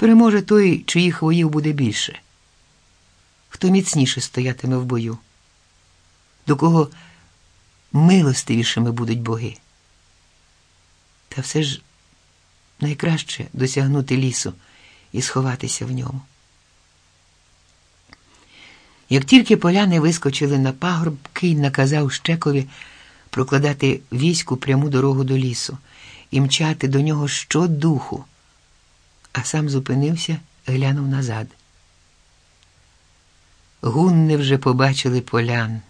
Переможе той, чиїх воїв буде більше. Хто міцніше стоятиме в бою, до кого милостивішими будуть боги. Та все ж найкраще досягнути лісу і сховатися в ньому. Як тільки поляни вискочили на пагорб, кінь наказав Щекові прокладати війську пряму дорогу до лісу і мчати до нього щодуху, а сам зупинився, глянув назад. Гунни вже побачили полян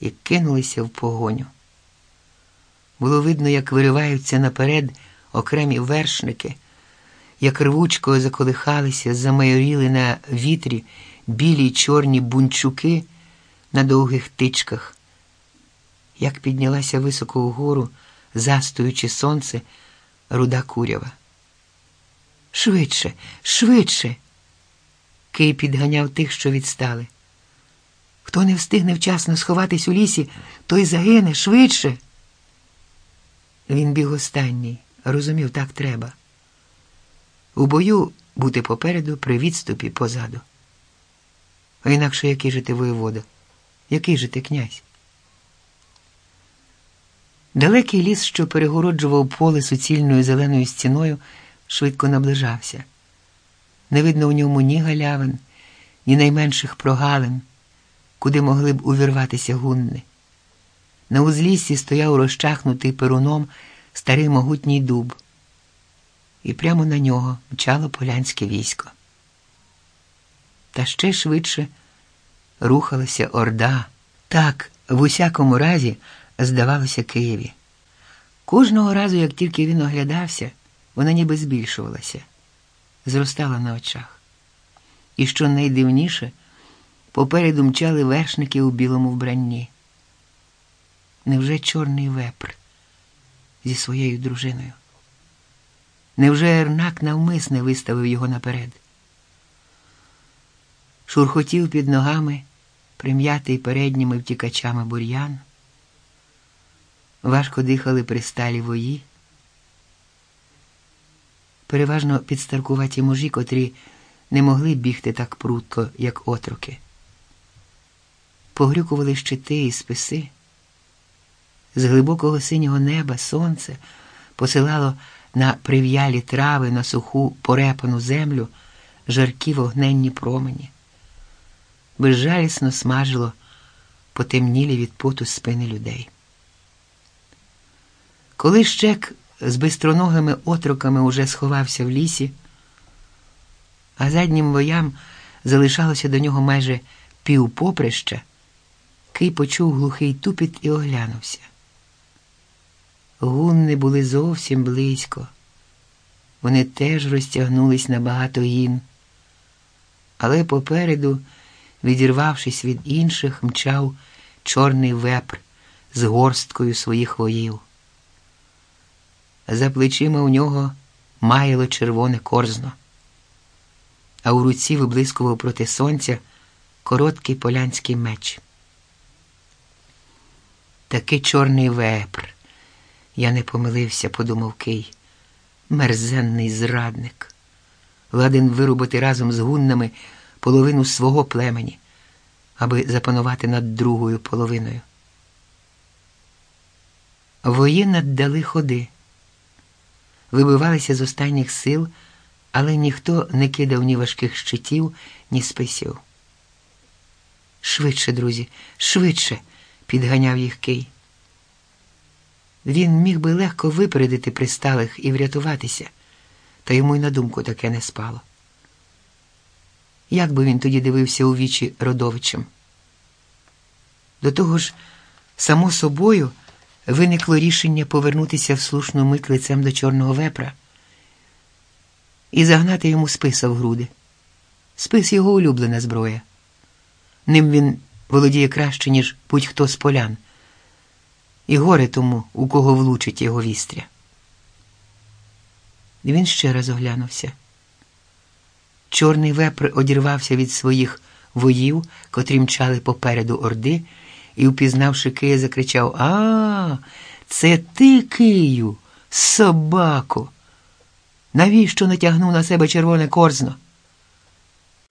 і кинулися в погоню. Було видно, як вириваються наперед окремі вершники, як рвучко заколихалися, замайоріли на вітрі білі й чорні бунчуки на довгих тичках, як піднялася високо вгору, застоючи сонце, руда курява. Швидше, швидше. Кий підганяв тих, що відстали. Хто не встигне вчасно сховатись у лісі, той загине швидше. Він біг останній, розумів, так треба. У бою бути попереду, при відступі позаду. А інакше який же ти воєвода? Який же ти князь? Далекий ліс, що перегороджував поле суцільною зеленою стіною, швидко наближався. Не видно в ньому ні галявин, ні найменших прогалин, куди могли б увірватися гунни. На узліссі стояв розчахнутий перуном старий могутній дуб, і прямо на нього мчало полянське військо. Та ще швидше рухалася орда. Так, в усякому разі, здавалося Києві. Кожного разу, як тільки він оглядався, вона ніби збільшувалася, зростала на очах. І що найдивніше, попереду мчали вершники у білому вбранні. Невже чорний вепр зі своєю дружиною? Невже Ернак навмисне виставив його наперед? Шурхотів під ногами, прим'ятий передніми втікачами бур'ян. Важко дихали присталі вої. Переважно підстаркуваті мужі, котрі не могли бігти так прутко, як отроки. Погрюкували щити і списи. З глибокого синього неба сонце посилало на прив'ялі трави на суху порепану землю жаркі вогненні промені. Безжалісно смажило потемнілі від поту спини людей. Коли щек з бистроногими отроками уже сховався в лісі, а заднім воям залишалося до нього майже півпоприща, Кий почув глухий тупіт і оглянувся. Гунни були зовсім близько. Вони теж розтягнулись на багато гін, але попереду, відірвавшись від інших, мчав чорний вепр з горсткою своїх воїв. За плечима у нього маяло червоне корзно, а у руці виблискував проти сонця короткий полянський меч. Такий чорний вепр. Я не помилився, подумав Кий. Мерзенний зрадник. Ладен вирубати разом з гуннами половину свого племені, аби запанувати над другою половиною. Вої наддали ходи, вибивалися з останніх сил, але ніхто не кидав ні важких щитів, ні списів. Швидше, друзі, швидше, підганяв їх Кий. Він міг би легко випередити присталих і врятуватися, та йому й на думку таке не спало. Як би він тоді дивився у вічі родовичам? До того ж, само собою виникло рішення повернутися в слушну мить лицем до чорного вепра і загнати йому списа в груди. Спис його улюблена зброя. Ним він володіє краще, ніж будь-хто з полян і горе тому, у кого влучить його вістря. Він ще раз оглянувся. Чорний вепр одірвався від своїх воїв, котрі мчали попереду орди, і, впізнавши Кия, закричав А, це ти, Кию, собако. Навіщо натягнув на себе червоне корзно?